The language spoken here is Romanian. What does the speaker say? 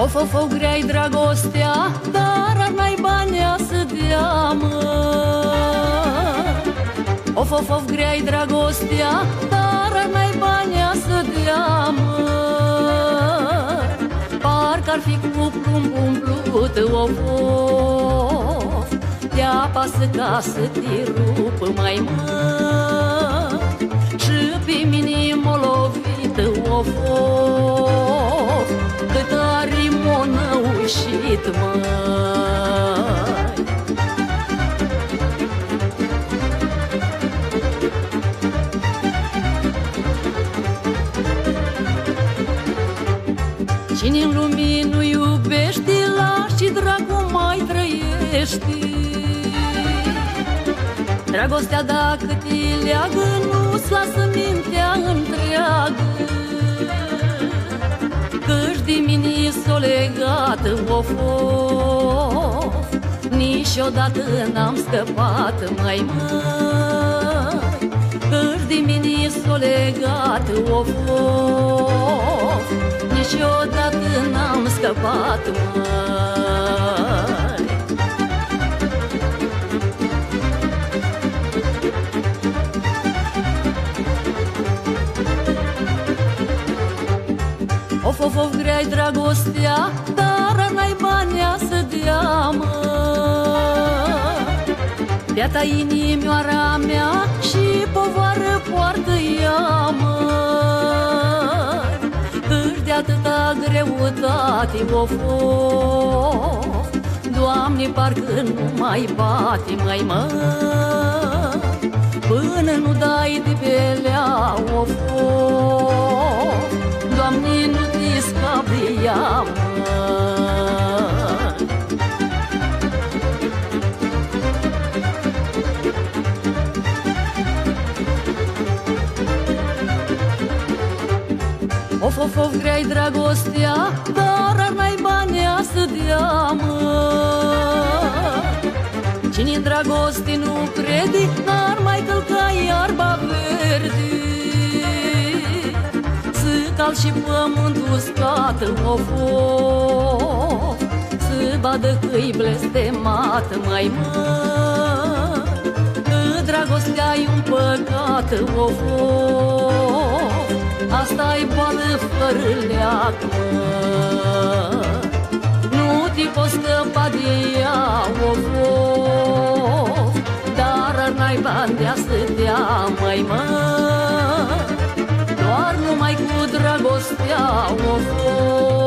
Of, of, of, grea dragostea Dar ar n-ai banii să dea, mă. Of, of, of, grea dragostea Dar ar n-ai banii să dea, mă. Parcă ar fi cu plumb umplut, of, of Te apasă ca să te rupă mai mă Și pe mine m-o lovit, of, of monăușit, măi. Cine în lumii nu iubește, lași dragul mai trăiește. Dragostea dacă te leagă, nu-ți lasă mintea întreagă legată, of, of Niciodată n-am scăpat, mai mai Căci de mine s-o legată, of, of Niciodată n-am scăpat, mai Of, of, of, grea dragostea Dar n-ai bani să dea, mă. Beata inimioara mea Și povară poartă ea, mă. Cât de atâta greutate, of, of Doamne, parcă nu mai bate, mai mă. Până nu dai de belea, of, of Of, of, of, grea dragostea Dar n-ai bani să dea, mă. Cine în dragoste nu crede N-ar mai călca iarba verde. Să cal și pământul uscat, of, of Să vadă că-i blestemat, mai mă Că dragostea e un păcat, of, of Asta-i boală fără leac, mă. Nu te poți scăpa de ea, of, of Dar n-ai bani de-a să dea, mai mă Doar numai cu dragostea, of, of